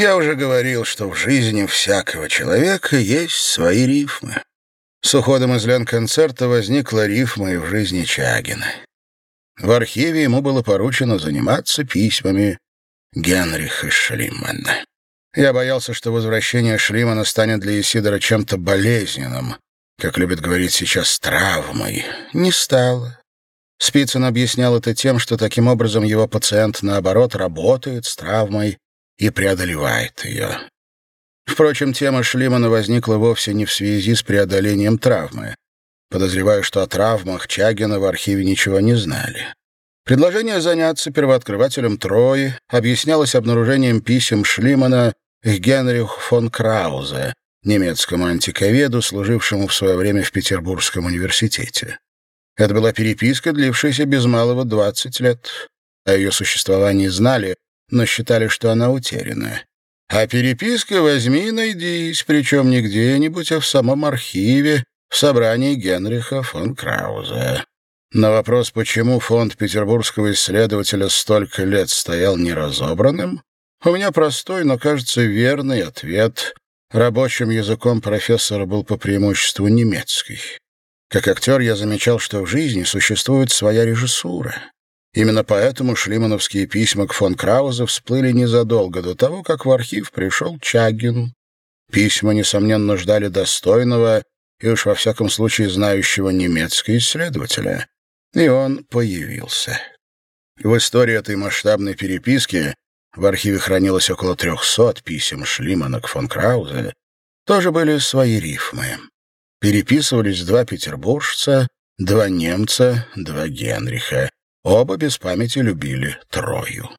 Я уже говорил, что в жизни всякого человека есть свои рифмы. С уходом из Ленконцерта возникла рифма и в жизни Чагина. В архиве ему было поручено заниматься письмами Генриха Шлимана. Я боялся, что возвращение Шлимана станет для Исидора чем-то болезненным, как любят говорить сейчас, травмой. Не стало. Спицын объяснял это тем, что таким образом его пациент, наоборот, работает с травмой и преодолевает ее. Впрочем, тема Шлимана возникла вовсе не в связи с преодолением травмы. Подозреваю, что о травмах Чагина в архиве ничего не знали. Предложение заняться первооткрывателем Трои объяснялось обнаружением писем Шлимана к Генриху фон Краузе, немецкому антиковеду, служившему в свое время в Петербургском университете. Это была переписка, длившаяся без малого 20 лет. О ее существовании знали, но считали, что она утеряна. А переписка возьми и найдись, причем не где-нибудь, а в самом архиве, в собрании Генриха фон Краузе. На вопрос, почему фонд петербургского исследователя столько лет стоял неразобранным, у меня простой, но, кажется, верный ответ. Рабочим языком профессора был по преимуществу немецкий. Как актер я замечал, что в жизни существует своя режиссура. Именно поэтому шлимановские письма к фон Краузе всплыли незадолго до того, как в архив пришел Чагин. Письма, несомненно, ждали достойного и уж во всяком случае знающего немецкого исследователя. И он появился. В истории этой масштабной переписки в архиве хранилось около трехсот писем Шлимана к фон Краузе, тоже были свои рифмы. Переписывались два петербуржца, два немца, два Генриха. Оба без памяти любили Трою.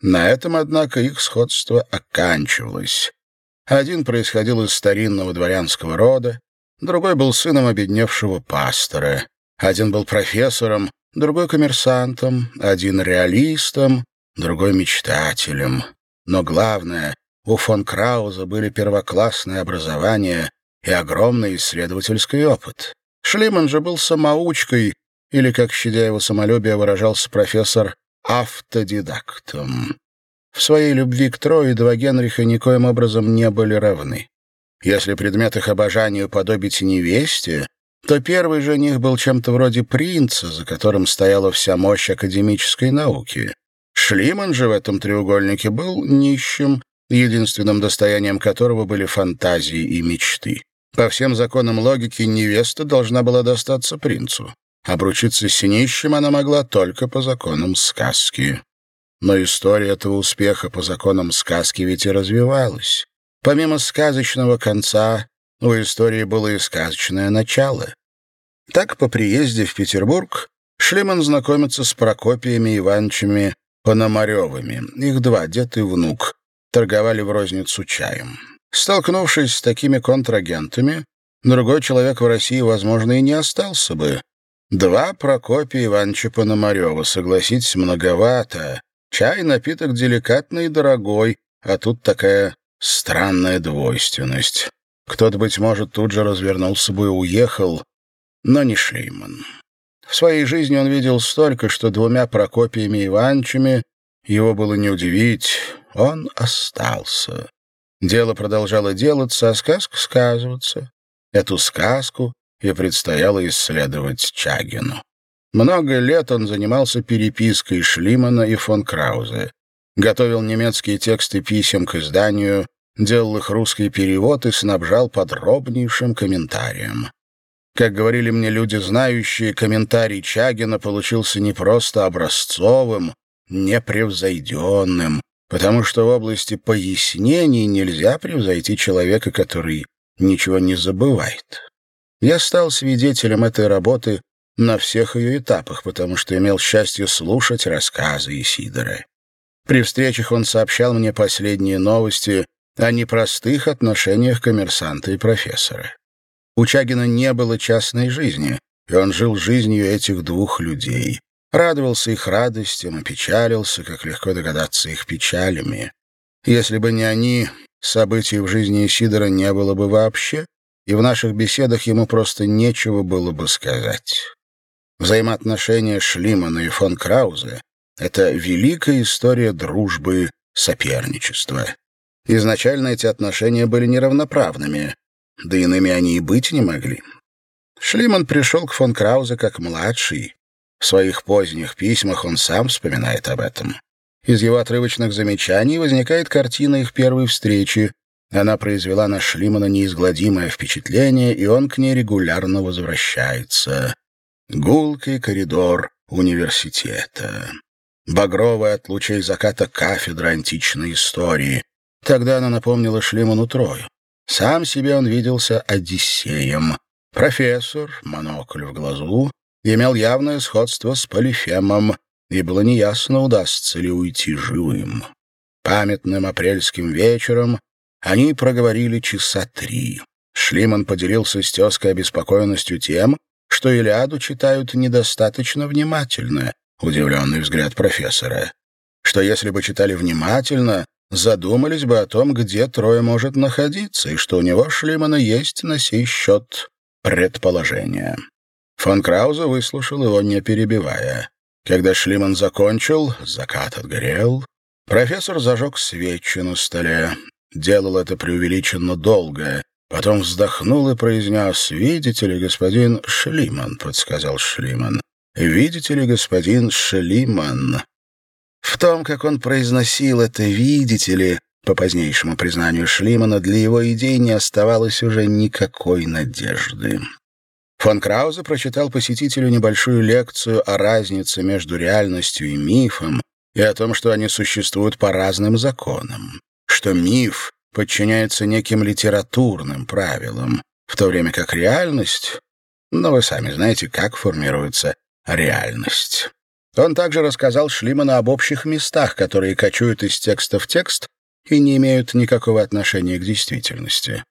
На этом, однако, их сходство оканчивалось. Один происходил из старинного дворянского рода, другой был сыном обедневшего пастора. Один был профессором, другой коммерсантом, один реалистом, другой мечтателем. Но главное, у фон Крауза были первоклассное образование и огромный исследовательский опыт. Шлиман же был самоучкой, или, как щадя его самолюбие, выражался профессор, автодидактом. В своей любви к Трое два Генриха никоим образом не были равны. Если предмет их обожанию подобить невесте, то первый жених был чем-то вроде принца, за которым стояла вся мощь академической науки. Шлиман же в этом треугольнике был нищим, единственным достоянием которого были фантазии и мечты. По всем законам логики невеста должна была достаться принцу. Обручиться с нищим она могла только по законам сказки. Но история этого успеха по законам сказки ведь и развивалась. Помимо сказочного конца, у истории было и сказочное начало. Так, по приезде в Петербург, Шлиман знакомится с Прокопиями Ивановичами Пономаревыми. Их два, дед и внук, торговали в розницу чаем. Столкнувшись с такими контрагентами, другой человек в России, возможно, и не остался бы, Два Прокопия Ивановича Пономарева, согласитесь, многовато. Чай — напиток деликатный и дорогой, а тут такая странная двойственность. Кто-то, быть может, тут же развернулся бы и уехал, но не Шлейман. В своей жизни он видел столько, что двумя Прокопиями Ивановичами его было не удивить. Он остался. Дело продолжало делаться, а сказка сказываться. Эту сказку и предстояло исследовать Чагину. Много лет он занимался перепиской Шлимана и фон Краузе, готовил немецкие тексты писем к изданию, делал их русский перевод и снабжал подробнейшим комментарием. Как говорили мне люди, знающие, комментарий Чагина получился не просто образцовым, непревзойденным, потому что в области пояснений нельзя превзойти человека, который ничего не забывает. Я стал свидетелем этой работы на всех ее этапах, потому что имел счастье слушать рассказы Исидора. При встречах он сообщал мне последние новости о непростых отношениях коммерсанта и профессора. У Чагина не было частной жизни, и он жил жизнью этих двух людей. Радовался их радостям и печалился, как легко догадаться, их печалями. Если бы не они, событий в жизни Исидора не было бы вообще, и в наших беседах ему просто нечего было бы сказать. Взаимоотношения Шлимана и фон Краузе — это великая история дружбы, соперничества. Изначально эти отношения были неравноправными, да иными они и быть не могли. Шлиман пришел к фон Краузе как младший. В своих поздних письмах он сам вспоминает об этом. Из его отрывочных замечаний возникает картина их первой встречи. Она произвела на Шлимана неизгладимое впечатление, и он к ней регулярно возвращается. Гулкий коридор университета. Багровая от лучей заката кафедра античной истории. Тогда она напомнила Шлиману Трою. Сам себе он виделся Одиссеем. Профессор, монокль в глазу, имел явное сходство с Полифемом, и было неясно, удастся ли уйти живым. Памятным апрельским вечером они проговорили часа три. Шлиман поделился с тезкой обеспокоенностью тем, что Илиаду читают недостаточно внимательно, удивленный взгляд профессора. Что если бы читали внимательно, задумались бы о том, где Трое может находиться, и что у него, Шлимана, есть на сей счет предположения. Фон Крауза выслушал его, не перебивая. Когда Шлиман закончил, закат отгорел, профессор зажег свечи на столе. Делал это преувеличенно долго. Потом вздохнул и произнес «Видите ли, господин Шлиман», — подсказал Шлиман. «Видите ли, господин Шлиман?» В том, как он произносил это «видите ли», по позднейшему признанию Шлимана, для его идей не оставалось уже никакой надежды. Фон Краузе прочитал посетителю небольшую лекцию о разнице между реальностью и мифом и о том, что они существуют по разным законам, что миф подчиняется неким литературным правилам, в то время как реальность... Но вы сами знаете, как формируется реальность. Он также рассказал Шлиману об общих местах, которые кочуют из текста в текст и не имеют никакого отношения к действительности.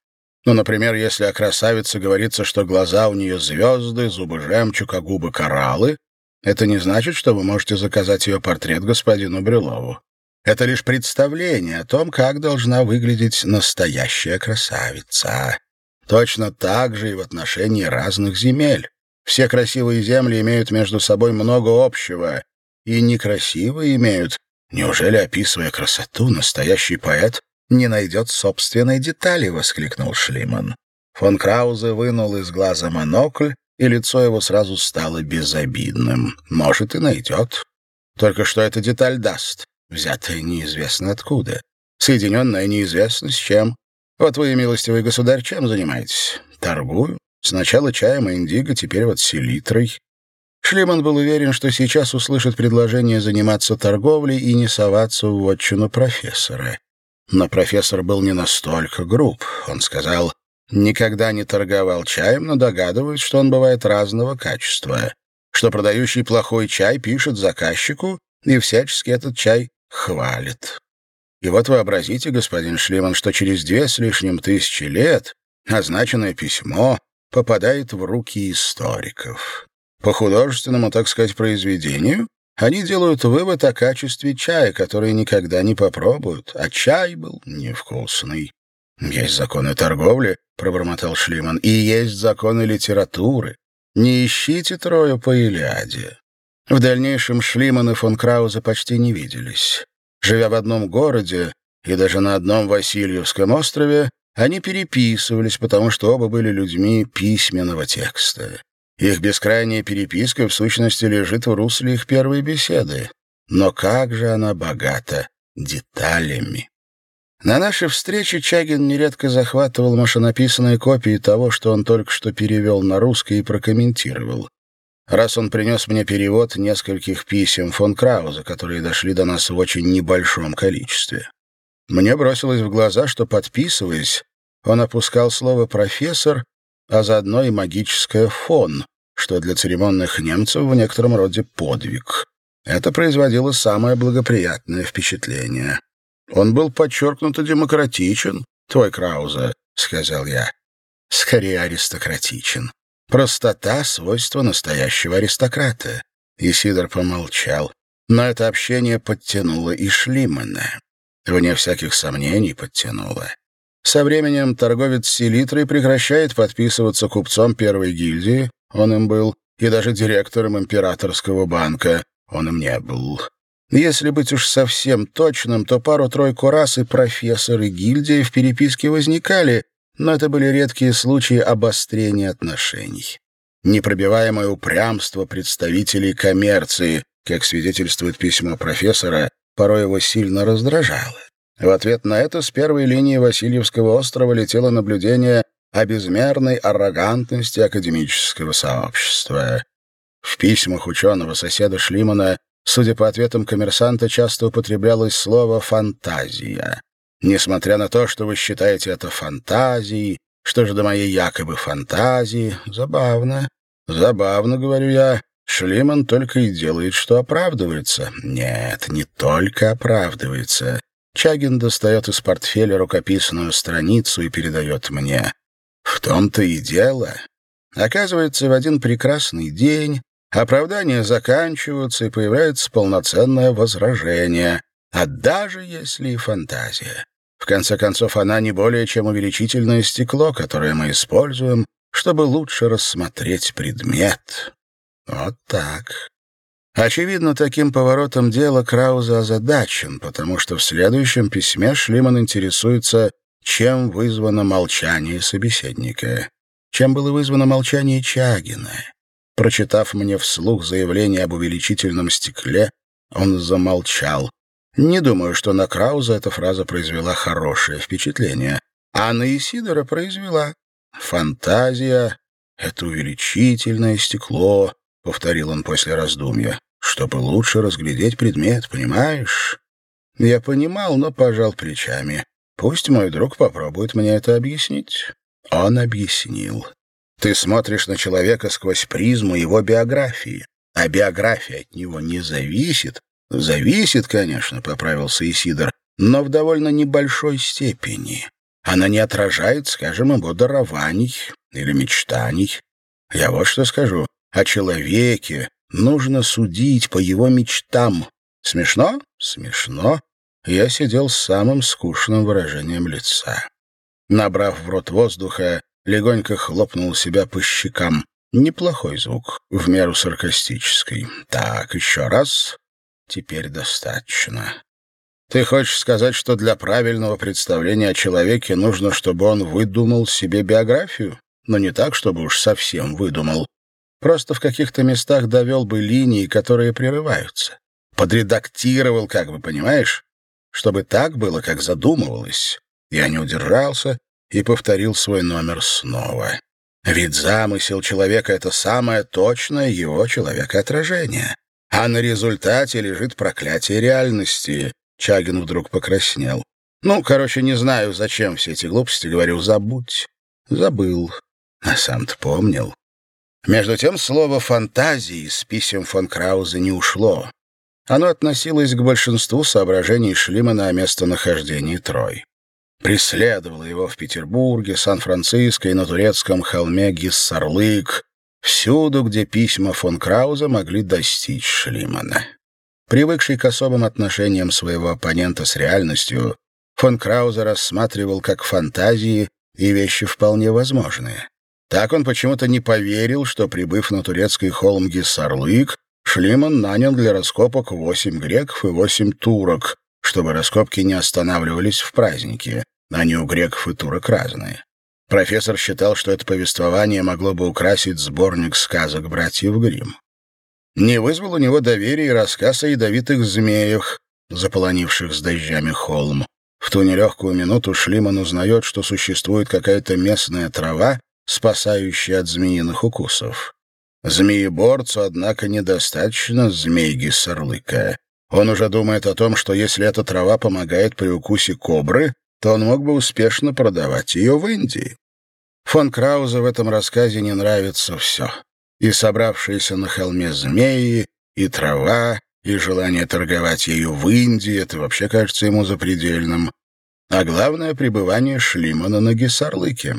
Ну, например, если о красавице говорится, что глаза у нее звезды, зубы жемчуг, а губы кораллы, это не значит, что вы можете заказать ее портрет господину Брюлову. Это лишь представление о том, как должна выглядеть настоящая красавица. Точно так же и в отношении разных земель. Все красивые земли имеют между собой много общего, и некрасивые имеют. Неужели, описывая красоту, настоящий поэт не найдет собственной детали?» — воскликнул Шлиман. Фон Краузе вынул из глаза монокль, и лицо его сразу стало безобидным. «Может, и найдет. Только что эта деталь даст, взятая неизвестно откуда, соединенная неизвестно с чем. Вот вы, милостивый государь, чем занимаетесь? Торгую. Сначала чаем и индиго, теперь вот селитрой. Шлеман был уверен, что сейчас услышит предложение заниматься торговлей и не соваться в вотчину профессора. Но профессор был не настолько груб. Он сказал, никогда не торговал чаем, но догадываюсь, что он бывает разного качества, что продающий плохой чай пишет заказчику и всячески этот чай хвалит. И вот вообразите, господин Шлеман, что через две с лишним тысячи лет означенное письмо попадает в руки историков. По художественному, так сказать, произведению они делают вывод о качестве чая, который никогда не попробуют, а чай был невкусный. «Есть законы торговли», — пробормотал Шлиман, — «и есть законы литературы. Не ищите Трою по Илиаде». В дальнейшем Шлиман и фон Крауза почти не виделись. Живя в одном городе и даже на одном Васильевском острове, они переписывались, потому что оба были людьми письменного текста. Их бескрайняя переписка, в сущности, лежит в русле их первой беседы. Но как же она богата деталями. На нашей встрече Чагин нередко захватывал машинописные копии того, что он только что перевел на русский и прокомментировал. Раз он принес мне перевод нескольких писем фон Крауза, которые дошли до нас в очень небольшом количестве. Мне бросилось в глаза, что, подписываясь, он опускал слово «профессор», а заодно и магическое «фон», что для церемонных немцев в некотором роде подвиг. Это производило самое благоприятное впечатление. «Он был подчеркнуто демократичен, твой Крауза», — сказал я. «Скорее аристократичен. Простота — свойство настоящего аристократа». Исидор помолчал. Но это общение подтянуло и Шлимана. Вне всяких сомнений подтянуло. Со временем торговец селитрой прекращает подписываться купцом первой гильдии, он им был, и даже директором императорского банка, он им не был. Если быть уж совсем точным, то пару-тройку раз и профессор, и гильдия в переписке возникали, но это были редкие случаи обострения отношений. Непробиваемое упрямство представителей коммерции, как свидетельствует письмо профессора, порой его сильно раздражало. В ответ на это с первой линии Васильевского острова летело наблюдение о безмерной аррогантности академического сообщества. В письмах ученого-соседа Шлимана, судя по ответам коммерсанта, часто употреблялось слово «фантазия». Несмотря на то, что вы считаете это фантазией, что же до моей якобы фантазии? Забавно. Забавно, говорю я. Шлиман только и делает, что оправдывается. Нет, не только оправдывается. Чагин достает из портфеля рукописную страницу и передает мне. В том-то и дело. Оказывается, в один прекрасный день оправдания заканчиваются, и появляется полноценное возражение. А даже если и фантазия. В конце концов, она не более чем увеличительное стекло, которое мы используем, чтобы лучше рассмотреть предмет. Вот так. Очевидно, таким поворотом дела Крауза озадачен, потому что в следующем письме Шлиман интересуется, чем вызвано молчание собеседника. Чем было вызвано молчание Чагина. Прочитав мне вслух заявление об увеличительном стекле, он замолчал. Не думаю, что на Крауза эта фраза произвела хорошее впечатление. А на Исидора произвела. «Фантазия — это увеличительное стекло», — повторил он после раздумья, «чтобы лучше разглядеть предмет, понимаешь?» Я понимал, но пожал плечами. Пусть мой друг попробует мне это объяснить. Он объяснил. Ты смотришь на человека сквозь призму его биографии, а биография от него не зависит, «Зависит, конечно», — поправился Исидор, «но в довольно небольшой степени. Она не отражает, скажем, его дарований или мечтаний. Я вот что скажу. О человеке нужно судить по его мечтам. Смешно? Смешно. Я сидел с самым скучным выражением лица. Набрав в рот воздуха, легонько хлопнул себя по щекам. Неплохой звук, в меру саркастический. Так, еще раз теперь достаточно. Ты хочешь сказать, что для правильного представления о человеке нужно, чтобы он выдумал себе биографию? Но не так, чтобы уж совсем выдумал. Просто в каких-то местах довел бы линии, которые прерываются. Подредактировал, как бы, понимаешь? Чтобы так было, как задумывалось. Я не удержался и повторил свой номер снова. Ведь замысел человека — это самое точное его человекоотражение а на результате лежит проклятие реальности. Чагин вдруг покраснел. Ну, короче, не знаю, зачем все эти глупости, говорю, забудь. Забыл. А сам-то помнил. Между тем слово «фантазии» из писем фон Крауза не ушло. Оно относилось к большинству соображений Шлимана о местонахождении Трой. Преследовало его в Петербурге, Сан-Франциско и на турецком холме Гиссарлык, Всюду, где письма фон Крауза могли достичь Шлимана. Привыкший к особым отношениям своего оппонента с реальностью, фон Крауза рассматривал как фантазии и вещи вполне возможные. Так он почему-то не поверил, что, прибыв на турецкий холм Гиссарлык, Шлиман нанял для раскопок восемь греков и восемь турок, чтобы раскопки не останавливались в празднике. Они у греков и турок разные. Профессор считал, что это повествование могло бы украсить сборник сказок братьев Гримм. Не вызвал у него доверия и рассказ о ядовитых змеях, заполонивших с дождями холм. В ту нелегкую минуту Шлиман узнает, что существует какая-то местная трава, спасающая от змеиных укусов. Змееборцу, однако, недостаточно змейги сорлыка. Он уже думает о том, что если эта трава помогает при укусе кобры, то он мог бы успешно продавать ее в Индии. Фон Крауза в этом рассказе не нравится все. И собравшиеся на холме змеи, и трава, и желание торговать ею в Индии — это вообще кажется ему запредельным. А главное — пребывание Шлимана на Гессарлыке.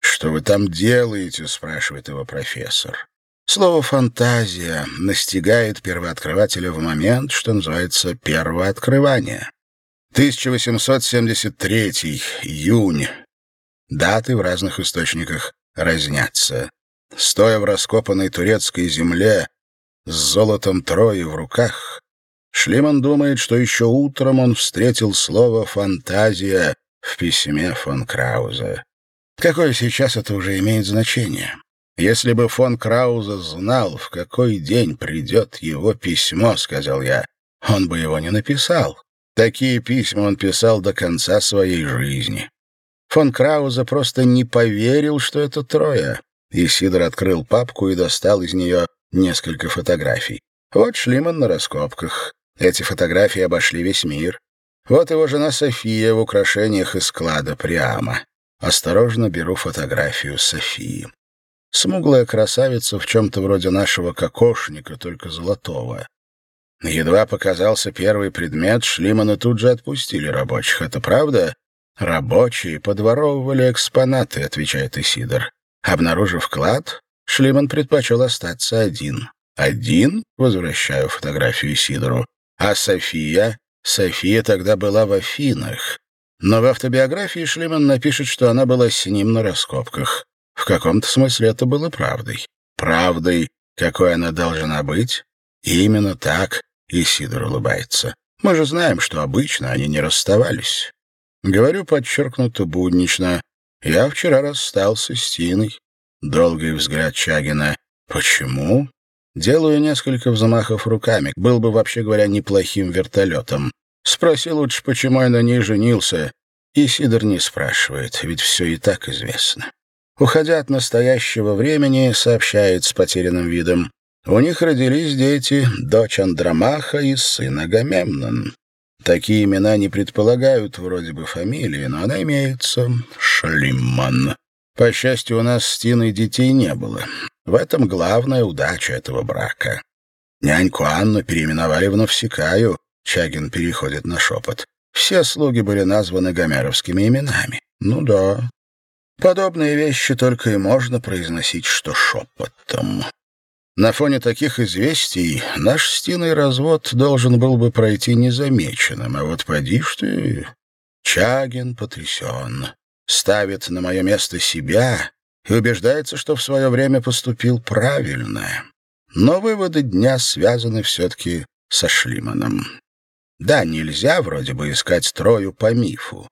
«Что вы там делаете?» — спрашивает его профессор. Слово «фантазия» настигает первооткрывателя в момент, что называется «первооткрывание». 1873 июнь. Даты в разных источниках разнятся. Стоя в раскопанной турецкой земле с золотом Трои в руках, Шлиман думает, что еще утром он встретил слово «фантазия» в письме фон Крауза. Какое сейчас это уже имеет значение? Если бы фон Крауза знал, в какой день придет его письмо, сказал я, он бы его не написал. Такие письма он писал до конца своей жизни. Фон Крауза просто не поверил, что это трое. И Сидор открыл папку и достал из нее несколько фотографий. Вот Шлиман на раскопках. Эти фотографии обошли весь мир. Вот его жена София в украшениях из склада Приама. Осторожно беру фотографию Софии. Смуглая красавица в чем-то вроде нашего кокошника, только золотого. Едва показался первый предмет, Шлимана тут же отпустили рабочих. Это правда? Рабочие подворовывали экспонаты, отвечает Исидор. Обнаружив клад, Шлиман предпочел остаться один. Один? Возвращаю фотографию Исидору. А София? София тогда была в Афинах. Но в автобиографии Шлиман напишет, что она была с ним на раскопках. В каком-то смысле это было правдой. Правдой, какой она должна быть. И именно так Исидор улыбается. Мы же знаем, что обычно они не расставались. Говорю подчеркнуто буднично. Я вчера расстался с Тиной. Долгий взгляд Чагина. Почему? Делаю несколько взмахов руками. Был бы, вообще говоря, неплохим вертолетом. Спроси лучше, почему я на ней женился. И Сидор не спрашивает, ведь все и так известно. Уходя от настоящего времени, сообщает с потерянным видом. У них родились дети, дочь Андромаха и сын Агамемнон. Такие имена не предполагают вроде бы фамилии, но она имеется. Шлимман. По счастью, у нас с Тиной детей не было. В этом главная удача этого брака. Няньку Анну переименовали в Навсекаю. Чагин переходит на шепот. Все слуги были названы гомеровскими именами. Ну да. Подобные вещи только и можно произносить, что шепотом. На фоне таких известий наш стиный развод должен был бы пройти незамеченным, а вот поди ж ты... Чагин потрясен, ставит на мое место себя и убеждается, что в свое время поступил правильно. Но выводы дня связаны все-таки со Шлиманом. Да, нельзя вроде бы искать строю по мифу.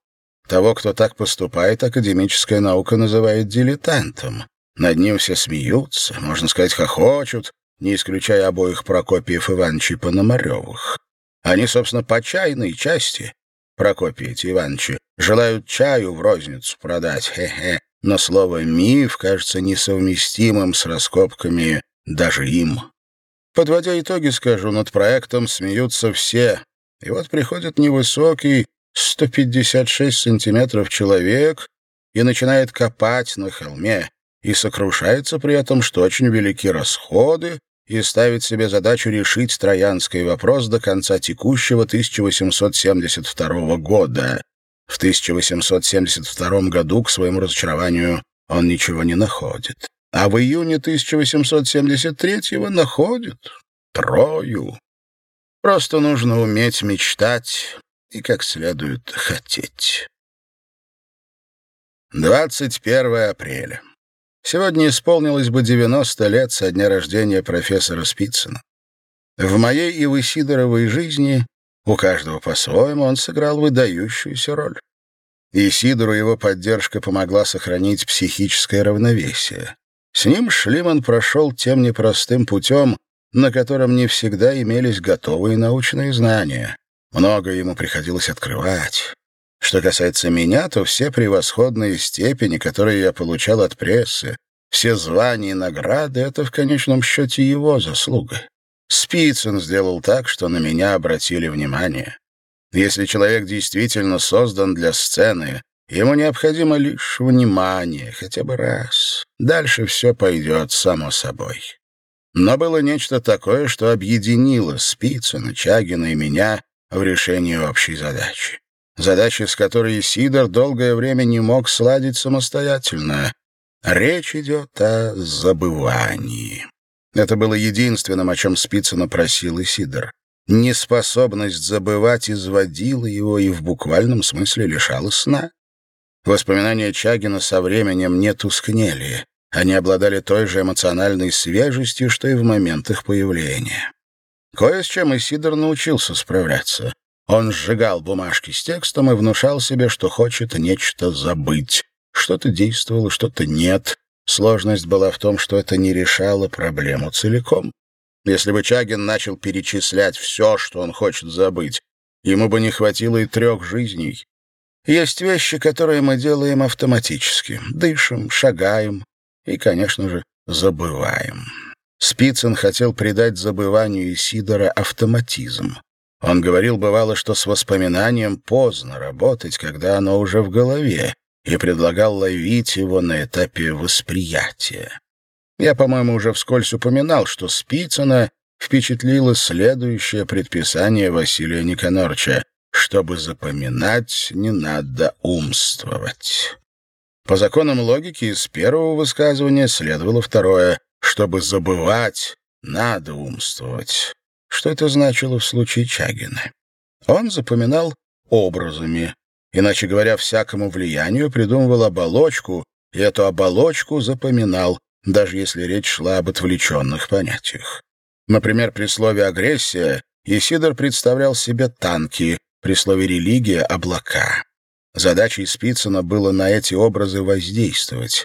Того, кто так поступает, академическая наука называет дилетантом. Над ним все смеются, можно сказать, хохочут, не исключая обоих Прокопиев Ивановичей Пономаревых. Они, собственно, по чайной части, Прокопий эти Ивановичи, желают чаю в розницу продать, хе-хе, но слово «миф» кажется несовместимым с раскопками даже им. Подводя итоги, скажу, над проектом смеются все. И вот приходит невысокий, 156 сантиметров человек и начинает копать на холме, и сокрушается при этом, что очень велики расходы, и ставит себе задачу решить троянский вопрос до конца текущего 1872 года. В 1872 году, к своему разочарованию, он ничего не находит. А в июне 1873 находит Трою. Просто нужно уметь мечтать и как следует хотеть. 21 апреля. Сегодня исполнилось бы 90 лет со дня рождения профессора Спицына. В моей и в Исидоровой жизни у каждого по-своему он сыграл выдающуюся роль. Исидору его поддержка помогла сохранить психическое равновесие. С ним Шлиман прошел тем непростым путем, на котором не всегда имелись готовые научные знания. Многое ему приходилось открывать. Что касается меня, то все превосходные степени, которые я получал от прессы, все звания и награды — это в конечном счете его заслуга. Спицын сделал так, что на меня обратили внимание. Если человек действительно создан для сцены, ему необходимо лишь внимание, хотя бы раз. Дальше все пойдет само собой. Но было нечто такое, что объединило Спицына, Чагина и меня в решении общей задачи задачи с которой Сидор долгое время не мог сладить самостоятельно. Речь идет о забывании. Это было единственным, о чем Спицына просил Исидор. Неспособность забывать изводила его и в буквальном смысле лишала сна. Воспоминания Чагина со временем не тускнели. Они обладали той же эмоциональной свежестью, что и в момент их появления. Кое с чем Исидор научился справляться. Он сжигал бумажки с текстом и внушал себе, что хочет нечто забыть. Что-то действовало, что-то нет. Сложность была в том, что это не решало проблему целиком. Если бы Чагин начал перечислять все, что он хочет забыть, ему бы не хватило и трех жизней. Есть вещи, которые мы делаем автоматически. Дышим, шагаем и, конечно же, забываем. Спицын хотел придать забыванию Исидора автоматизм. Он говорил, бывало, что с воспоминанием поздно работать, когда оно уже в голове, и предлагал ловить его на этапе восприятия. Я, по-моему, уже вскользь упоминал, что Спицына впечатлило следующее предписание Василия Никонорча «Чтобы запоминать, не надо умствовать». По законам логики из первого высказывания следовало второе «Чтобы забывать, надо умствовать». Что это значило в случае Чагина? Он запоминал образами, Иначе говоря, всякому влиянию придумывал оболочку, и эту оболочку запоминал, даже если речь шла об отвлеченных понятиях. Например, при слове «агрессия» Исидор представлял себе танки, при слове «религия» — облака. Задачей Спицына было на эти образы воздействовать.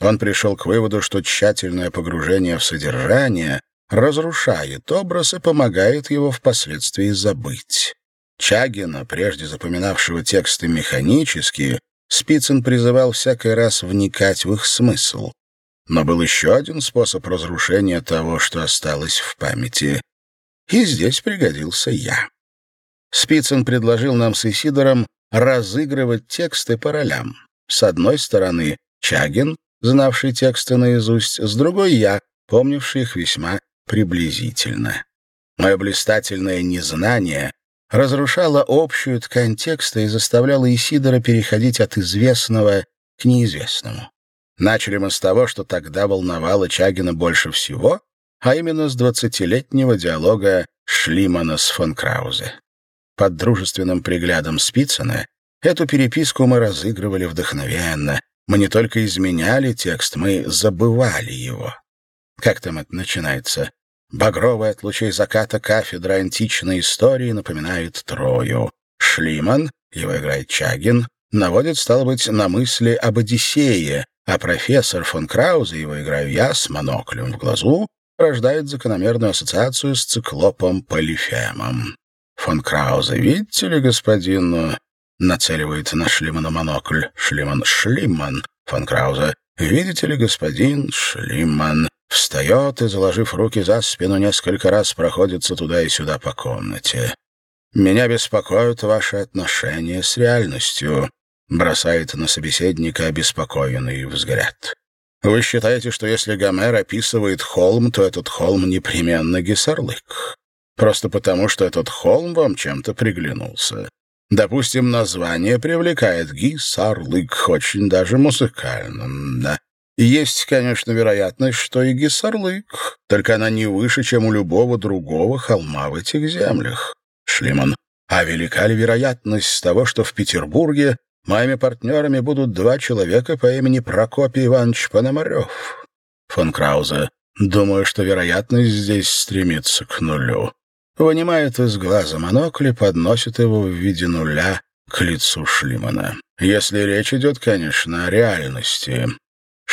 Он пришел к выводу, что тщательное погружение в содержание разрушает образ и помогает его впоследствии забыть. Чагина, прежде запоминавшего тексты механически, Спицын призывал всякий раз вникать в их смысл. Но был еще один способ разрушения того, что осталось в памяти. И здесь пригодился я. Спицын предложил нам с Исидором разыгрывать тексты по ролям. С одной стороны Чагин, знавший тексты наизусть, с другой я, помнивший их весьма приблизительно. Мое блистательное незнание разрушала общую ткань текста и заставляла Исидора переходить от известного к неизвестному. Начали мы с того, что тогда волновало Чагина больше всего, а именно с двадцатилетнего диалога Шлимана с фон Краузе. Под дружественным приглядом Спицына эту переписку мы разыгрывали вдохновенно. Мы не только изменяли текст, мы забывали его. Как там это начинается? Багровая от лучей заката кафедра античной истории напоминает Трою. Шлиман, его играет Чагин, наводит, стало быть, на мысли об Одиссее, а профессор фон Краузе, его играю я, с моноклем в глазу, рождает закономерную ассоциацию с циклопом Полифемом. Фон Краузе, видите ли, господин, нацеливает на Шлимана монокль. Шлиман Шлиман, фон Краузе, видите ли, господин Шлиман, Встает и, заложив руки за спину, несколько раз проходится туда и сюда по комнате. «Меня беспокоят ваши отношения с реальностью», — бросает на собеседника обеспокоенный взгляд. «Вы считаете, что если Гомер описывает холм, то этот холм непременно Гессерлык? Просто потому, что этот холм вам чем-то приглянулся. Допустим, название привлекает Гисарлык, очень даже музыкально, да. Есть, конечно, вероятность, что и Гессарлык, только она не выше, чем у любого другого холма в этих землях. Шлиман. А велика ли вероятность того, что в Петербурге моими партнерами будут два человека по имени Прокопий Иванович Пономарев? Фон Краузе. Думаю, что вероятность здесь стремится к нулю. Вынимает из глаза монокль и подносит его в виде нуля к лицу Шлимана. Если речь идет, конечно, о реальности.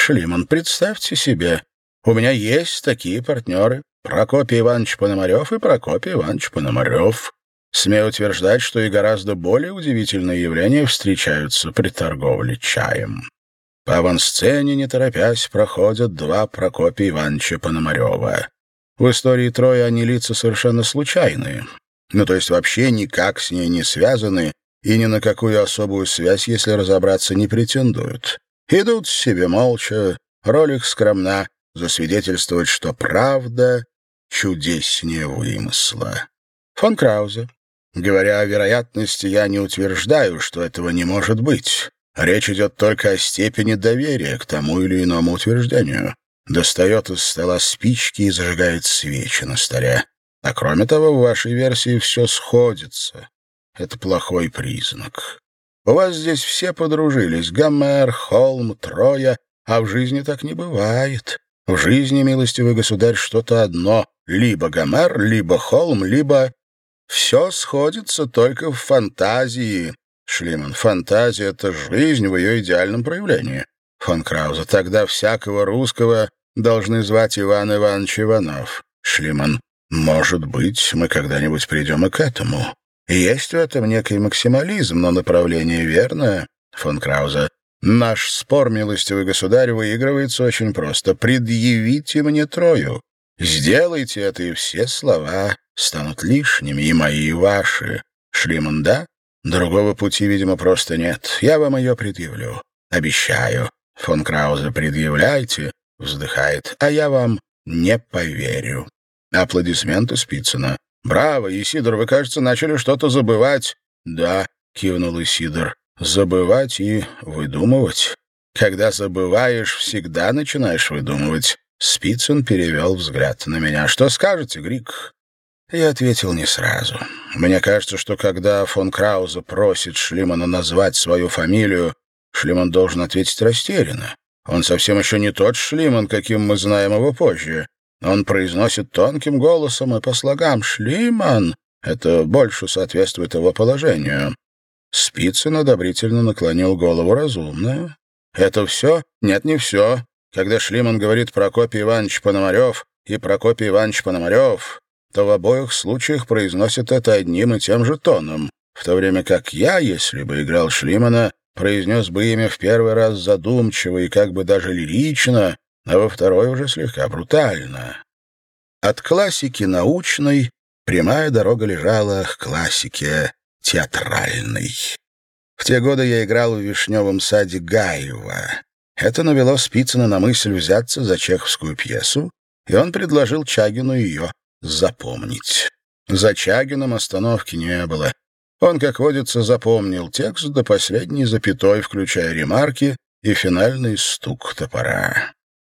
Шлиман, представьте себе, у меня есть такие партнеры. Прокопий Иванович Пономарев и Прокопий Иванович Пономарев. Смею утверждать, что и гораздо более удивительные явления встречаются при торговле чаем. По авансцене, не торопясь, проходят два Прокопия Ивановича Пономарева. В истории Троя они лица совершенно случайные. Ну, то есть вообще никак с ней не связаны и ни на какую особую связь, если разобраться, не претендуют. Идут себе молча, роль их скромна, засвидетельствовать, что правда чудеснее вымысла. Фон Краузе. Говоря о вероятности, я не утверждаю, что этого не может быть. Речь идет только о степени доверия к тому или иному утверждению. Достает из стола спички и зажигает свечи на столе. А кроме того, в вашей версии все сходится. Это плохой признак. У вас здесь все подружились. Гомер, Холм, Троя. А в жизни так не бывает. В жизни, милостивый государь, что-то одно либо Гомер, либо Холм, либо... Все сходится только в фантазии. Шлиман, фантазия — это жизнь в ее идеальном проявлении. Фон Крауза, тогда всякого русского должны звать Иван Иванович Иванов. Шлиман, может быть, мы когда-нибудь придем и к этому. Есть в этом некий максимализм, но направление верное. Фон Крауза, наш спор, милостивый государь, выигрывается очень просто. Предъявите мне Трою. Сделайте это, и все слова станут лишними, и мои, и ваши. Шлиман, да? Другого пути, видимо, просто нет. Я вам ее предъявлю. Обещаю. Фон Краузе, предъявляйте. Вздыхает. А я вам не поверю. Аплодисменты Спицына. «Браво, Исидор, вы, кажется, начали что-то забывать». «Да», — кивнул Исидор, — «забывать и выдумывать. Когда забываешь, всегда начинаешь выдумывать». Спицын перевел взгляд на меня. «Что скажете, Грик?» Я ответил не сразу. Мне кажется, что когда фон Крауза просит Шлимана назвать свою фамилию, Шлиман должен ответить растерянно. Он совсем еще не тот Шлиман, каким мы знаем его позже. Он произносит тонким голосом и по слогам «Шлиман». Это больше соответствует его положению. Спицын одобрительно наклонил голову разумно. «Это все? Нет, не все. Когда Шлиман говорит Прокопий Иванович Пономарев и Прокопий Иванович Пономарев, то в обоих случаях произносит это одним и тем же тоном, в то время как я, если бы играл Шлимана, произнес бы имя в первый раз задумчиво и как бы даже лирично, а во второй уже слегка брутально. От классики научной прямая дорога лежала к классике театральной. В те годы я играл в «Вишневом саде» Гаева. Это навело Спицына на мысль взяться за чеховскую пьесу, и он предложил Чагину ее запомнить. За Чагином остановки не было. Он, как водится, запомнил текст до последней запятой, включая ремарки и финальный стук топора.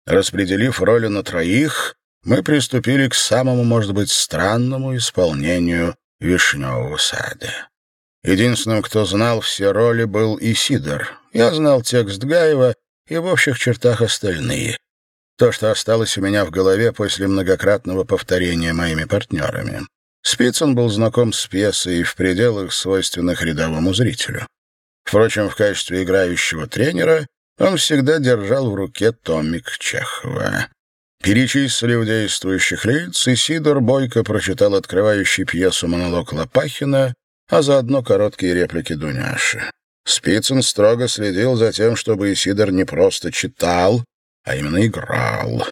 Распределив роли на троих, мы приступили к самому, может быть, странному исполнению «Вишневого сада». Единственным, кто знал все роли, был Исидор. Я знал текст Гаева и в общих чертах остальные. То, что осталось у меня в голове после многократного повторения моими партнерами. Спицын был знаком с пьесой в пределах, свойственных рядовому зрителю. Впрочем, в качестве играющего тренера он всегда держал в руке томик Чехова. Перечислив действующих лиц, Исидор Бойко прочитал открывающий пьесу монолог Лопахина, а заодно короткие реплики Дуняши. Спицын строго следил за тем, чтобы Исидор не просто читал, а именно играл.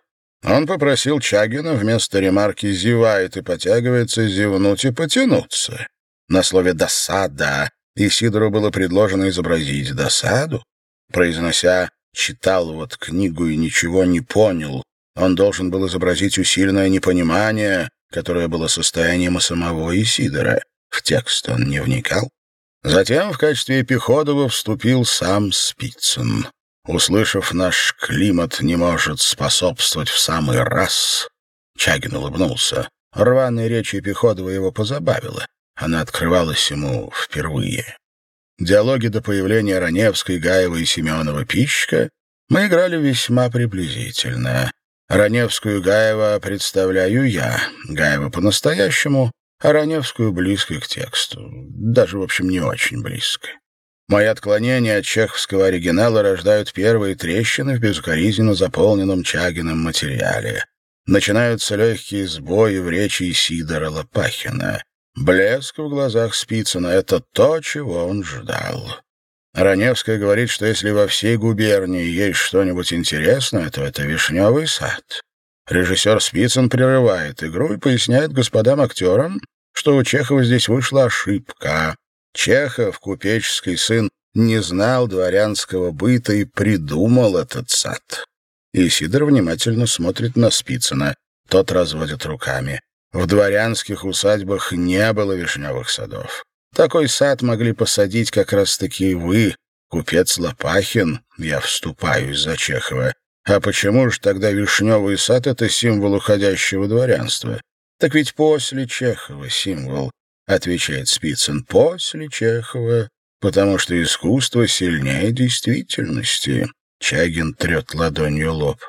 Он попросил Чагина вместо ремарки «зевает» и «потягивается» зевнуть и потянуться. На слове «досада» Исидору было предложено изобразить досаду, Произнося «читал вот книгу и ничего не понял», он должен был изобразить усиленное непонимание, которое было состоянием самого Исидора. В текст он не вникал. Затем в качестве Эпиходова вступил сам Спицын. Услышав «наш климат не может способствовать в самый раз», Чагин улыбнулся. Рваная речь Эпиходова его позабавила. Она открывалась ему впервые. Диалоги до появления Раневской, Гаева и Семенова Пищика мы играли весьма приблизительно. Раневскую Гаева представляю я, Гаева по-настоящему, а Раневскую близко к тексту. Даже, в общем, не очень близко. Мои отклонения от чеховского оригинала рождают первые трещины в безукоризненно заполненном Чагином материале. Начинаются легкие сбои в речи Сидора Лопахина. Блеск в глазах Спицына — это то, чего он ждал. Раневская говорит, что если во всей губернии есть что-нибудь интересное, то это вишневый сад. Режиссер Спицын прерывает игру и поясняет господам актерам, что у Чехова здесь вышла ошибка. Чехов, купеческий сын, не знал дворянского быта и придумал этот сад. И Сидор внимательно смотрит на Спицына. Тот разводит руками. В дворянских усадьбах не было вишневых садов. Такой сад могли посадить как раз-таки вы, купец Лопахин, я вступаюсь за Чехова. А почему же тогда вишневый сад — это символ уходящего дворянства? Так ведь после Чехова символ, — отвечает Спицын, — после Чехова, потому что искусство сильнее действительности. Чагин трет ладонью лоб.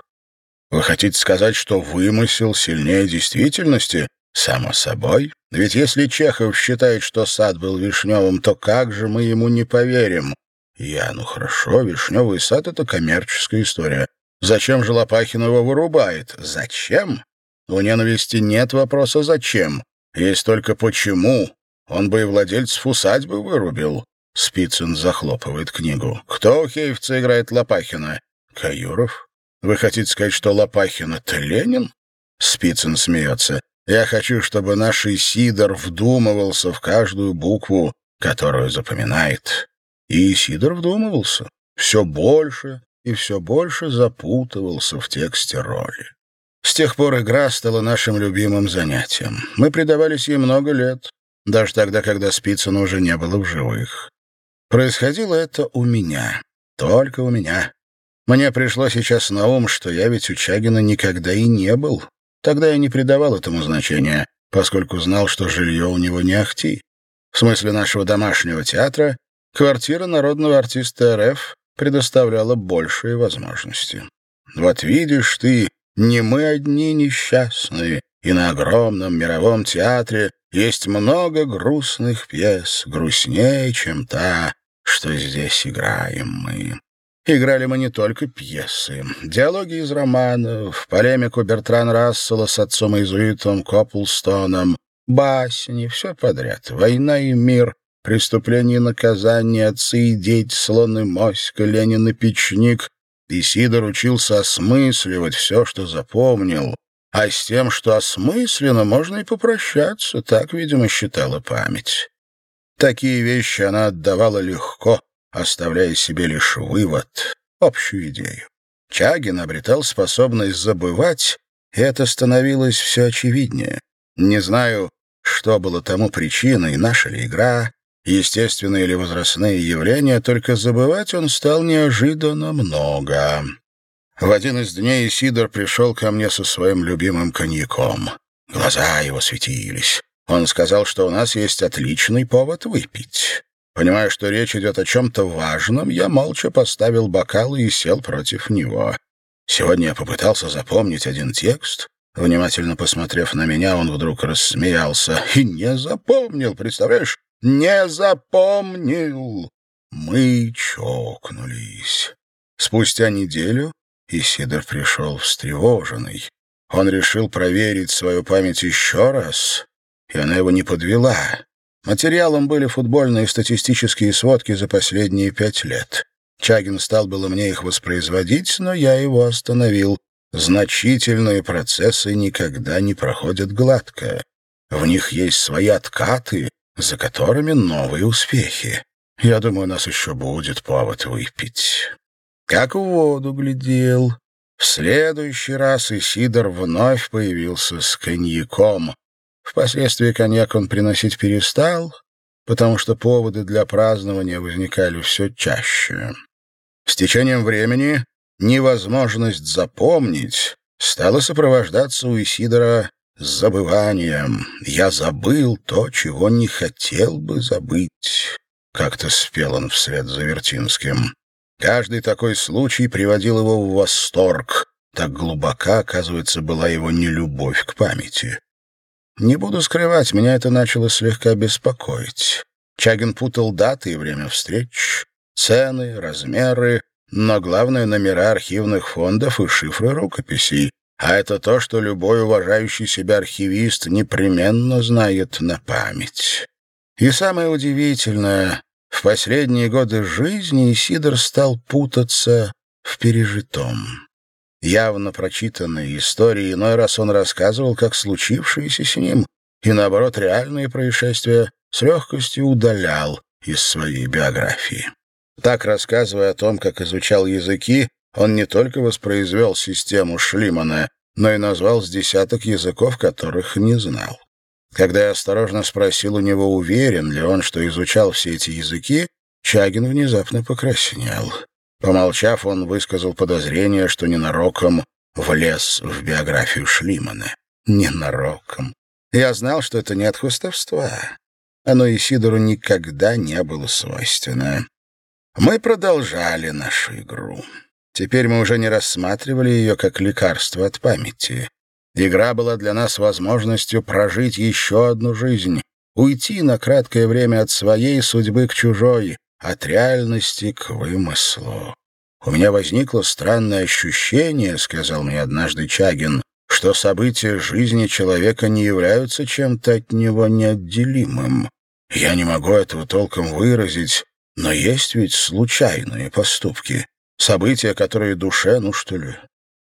Вы хотите сказать, что вымысел сильнее действительности? Само собой. Ведь если Чехов считает, что сад был вишневым, то как же мы ему не поверим? Я, ну хорошо, вишневый сад — это коммерческая история. Зачем же Лопахин его вырубает? Зачем? У ненависти нет вопроса «зачем?». Есть только «почему?». Он бы и владельцев усадьбы вырубил. Спицын захлопывает книгу. «Кто у Хеевца играет Лопахина?» «Каюров». «Вы хотите сказать, что Лопахин — это Ленин?» Спицын смеется. «Я хочу, чтобы наш Исидор вдумывался в каждую букву, которую запоминает». И Исидор вдумывался. Все больше и все больше запутывался в тексте роли. С тех пор игра стала нашим любимым занятием. Мы предавались ей много лет, даже тогда, когда Спицына уже не было в живых. Происходило это у меня, только у меня. Мне пришло сейчас на ум, что я ведь у Чагина никогда и не был. Тогда я не придавал этому значения, поскольку знал, что жилье у него не ахти. В смысле нашего домашнего театра квартира народного артиста РФ предоставляла большие возможности. Вот видишь ты, не мы одни несчастные, и на огромном мировом театре есть много грустных пьес, грустнее, чем та, что здесь играем мы. Играли мы не только пьесы. Диалоги из романов, полемику Бертран Рассела с отцом-иезуитом Копплстоном, басни, все подряд. «Война и мир», «Преступление и наказание», «Отцы и дети», «Слон и моська», «Ленин и печник». И Сидор учился осмысливать все, что запомнил. А с тем, что осмысленно, можно и попрощаться, так, видимо, считала память. Такие вещи она отдавала легко, оставляя себе лишь вывод, общую идею. Чагин обретал способность забывать, и это становилось все очевиднее. Не знаю, что было тому причиной, наша ли игра, естественные или возрастные явления, только забывать он стал неожиданно много. В один из дней Сидор пришел ко мне со своим любимым коньяком. Глаза его светились. Он сказал, что у нас есть отличный повод выпить. Понимая, что речь идет о чем-то важном, я молча поставил бокал и сел против него. Сегодня я попытался запомнить один текст. Внимательно посмотрев на меня, он вдруг рассмеялся. И не запомнил, представляешь? Не запомнил. Мы чокнулись. Спустя неделю Исидор пришел встревоженный. Он решил проверить свою память еще раз, и она его не подвела. Материалом были футбольные статистические сводки за последние пять лет. Чагин стал было мне их воспроизводить, но я его остановил. Значительные процессы никогда не проходят гладко. В них есть свои откаты, за которыми новые успехи. Я думаю, нас еще будет повод выпить. Как в воду глядел. В следующий раз Исидор вновь появился с коньяком. Впоследствии коньяк он приносить перестал, потому что поводы для празднования возникали все чаще. С течением времени невозможность запомнить стала сопровождаться у Исидора забыванием. «Я забыл то, чего не хотел бы забыть», — как-то спел он вслед за Вертинским. Каждый такой случай приводил его в восторг. Так глубока, оказывается, была его нелюбовь к памяти. Не буду скрывать, меня это начало слегка беспокоить. Чагин путал даты и время встреч, цены, размеры, но главное — номера архивных фондов и шифры рукописей. А это то, что любой уважающий себя архивист непременно знает на память. И самое удивительное, в последние годы жизни Исидор стал путаться в пережитом. Явно прочитанные истории иной раз он рассказывал, как случившиеся с ним, и, наоборот, реальные происшествия с легкостью удалял из своей биографии. Так, рассказывая о том, как изучал языки, он не только воспроизвел систему Шлимана, но и назвал с десяток языков, которых не знал. Когда я осторожно спросил у него, уверен ли он, что изучал все эти языки, Чагин внезапно покраснел. Помолчав, он высказал подозрение, что ненароком влез в биографию Шлимана. Ненароком. Я знал, что это не от хвостовства. Оно Исидору никогда не было свойственно. Мы продолжали нашу игру. Теперь мы уже не рассматривали ее как лекарство от памяти. Игра была для нас возможностью прожить еще одну жизнь, уйти на краткое время от своей судьбы к чужой, от реальности к вымыслу. «У меня возникло странное ощущение», — сказал мне однажды Чагин, «что события жизни человека не являются чем-то от него неотделимым. Я не могу этого толком выразить, но есть ведь случайные поступки, события, которые душе, ну что ли,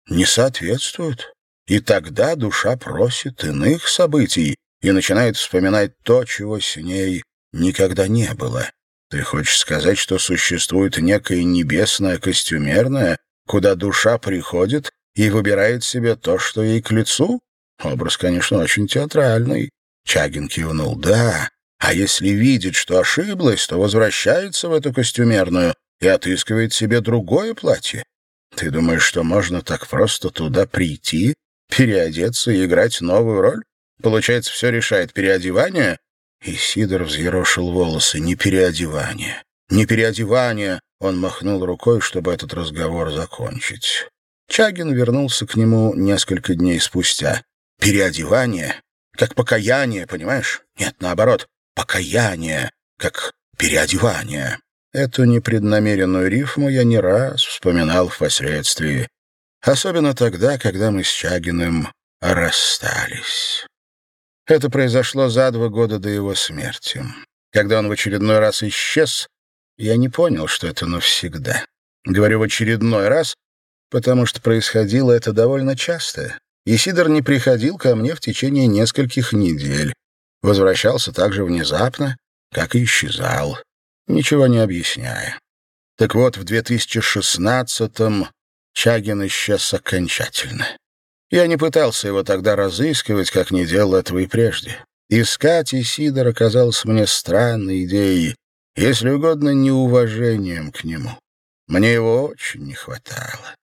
не соответствуют. И тогда душа просит иных событий и начинает вспоминать то, чего с ней никогда не было. Ты хочешь сказать, что существует некое небесное костюмерное, куда душа приходит и выбирает себе то, что ей к лицу? Образ, конечно, очень театральный. Чагин кивнул. Да, а если видит, что ошиблась, то возвращается в эту костюмерную и отыскивает себе другое платье. Ты думаешь, что можно так просто туда прийти Переодеться и играть новую роль? Получается, все решает переодевание? И Сидор взъерошил волосы. Не переодевание. Не переодевание. Он махнул рукой, чтобы этот разговор закончить. Чагин вернулся к нему несколько дней спустя. Переодевание? Как покаяние, понимаешь? Нет, наоборот. Покаяние, как переодевание. Эту непреднамеренную рифму я не раз вспоминал впоследствии. Особенно тогда, когда мы с Чагиным расстались. Это произошло за два года до его смерти. Когда он в очередной раз исчез, я не понял, что это навсегда. Говорю в очередной раз, потому что происходило это довольно часто. И Сидор не приходил ко мне в течение нескольких недель. Возвращался так же внезапно, как и исчезал, ничего не объясняя. Так вот, в 2016-м Чагин исчез окончательно. Я не пытался его тогда разыскивать, как не делал этого и прежде. Искать Исидор оказалось мне странной идеей, если угодно, неуважением к нему. Мне его очень не хватало.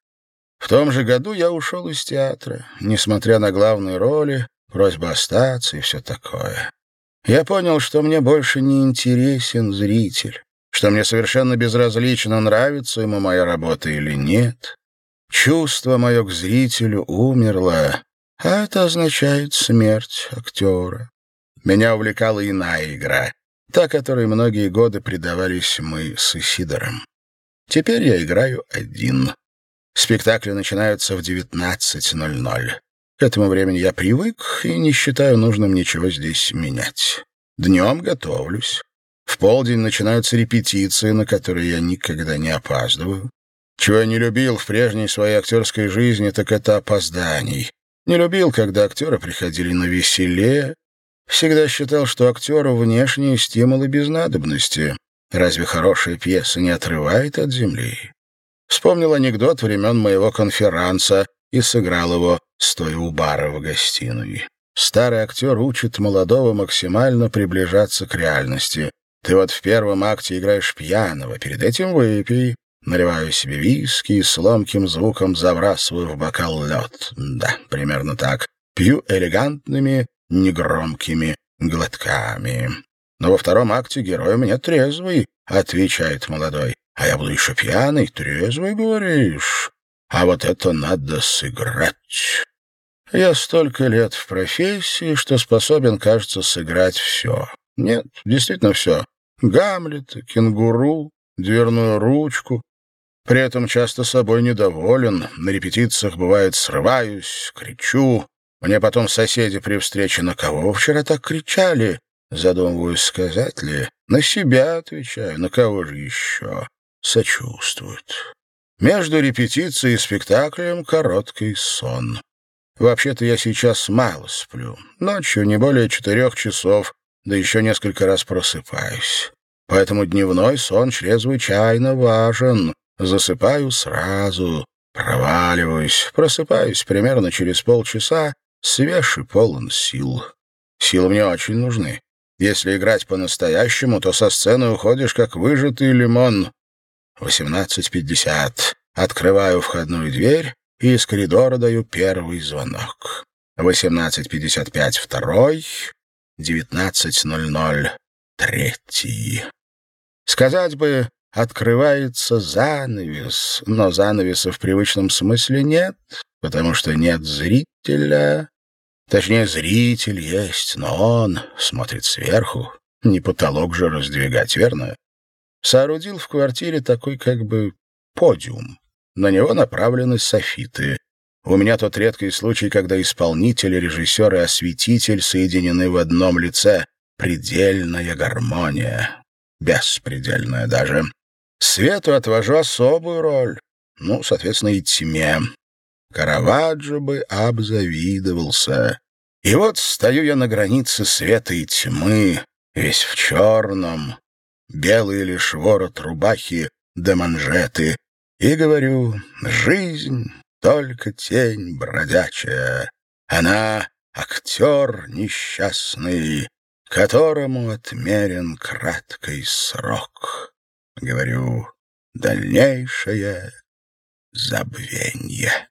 В том же году я ушел из театра, несмотря на главные роли, просьба остаться и все такое. Я понял, что мне больше не интересен зритель, что мне совершенно безразлично, нравится ему моя работа или нет. Чувство мое к зрителю умерло, а это означает смерть актера. Меня увлекала иная игра, та, которой многие годы предавались мы с Исидором. Теперь я играю один. Спектакли начинаются в 19.00. К этому времени я привык и не считаю нужным ничего здесь менять. Днем готовлюсь. В полдень начинаются репетиции, на которые я никогда не опаздываю. Чего я не любил в прежней своей актерской жизни, так это опозданий. Не любил, когда актеры приходили на веселе. Всегда считал, что актеру внешние стимулы без надобности. Разве хорошая пьеса не отрывает от земли? Вспомнил анекдот времен моего конферанса и сыграл его, стоя у бара в гостиной. Старый актер учит молодого максимально приближаться к реальности. Ты вот в первом акте играешь пьяного, перед этим выпей. Наливаю себе виски и с ломким звуком забрасываю в бокал лед. Да, примерно так. Пью элегантными, негромкими глотками. Но во втором акте герой у меня трезвый, отвечает молодой. А я буду еще пьяный, трезвый, говоришь. А вот это надо сыграть. Я столько лет в профессии, что способен, кажется, сыграть все. Нет, действительно все. Гамлет, кенгуру, дверную ручку, при этом часто собой недоволен, на репетициях бывает срываюсь, кричу. Мне потом соседи при встрече на кого вчера так кричали? Задумываюсь, сказать ли. На себя отвечаю, на кого же еще? Сочувствуют. Между репетицией и спектаклем короткий сон. Вообще-то я сейчас мало сплю. Ночью не более четырех часов, да еще несколько раз просыпаюсь. Поэтому дневной сон чрезвычайно важен. Засыпаю сразу, проваливаюсь, просыпаюсь примерно через полчаса, свеж и полон сил. Силы мне очень нужны. Если играть по-настоящему, то со сцены уходишь, как выжатый лимон. 18.50. Открываю входную дверь и из коридора даю первый звонок. 18.55 второй, 19.00 третий. Сказать бы, открывается занавес, но занавеса в привычном смысле нет, потому что нет зрителя. Точнее, зритель есть, но он смотрит сверху. Не потолок же раздвигать, верно? Соорудил в квартире такой как бы подиум. На него направлены софиты. У меня тот редкий случай, когда исполнитель, режиссер и осветитель соединены в одном лице. Предельная гармония. Беспредельная даже. Свету отвожу особую роль. Ну, соответственно, и тьме. Караваджо бы обзавидовался. И вот стою я на границе света и тьмы, весь в черном, белый лишь ворот рубахи да манжеты, и говорю, жизнь только тень бродячая. Она — актер несчастный, которому отмерен краткий срок. Говорю, дальнейшее забвенье.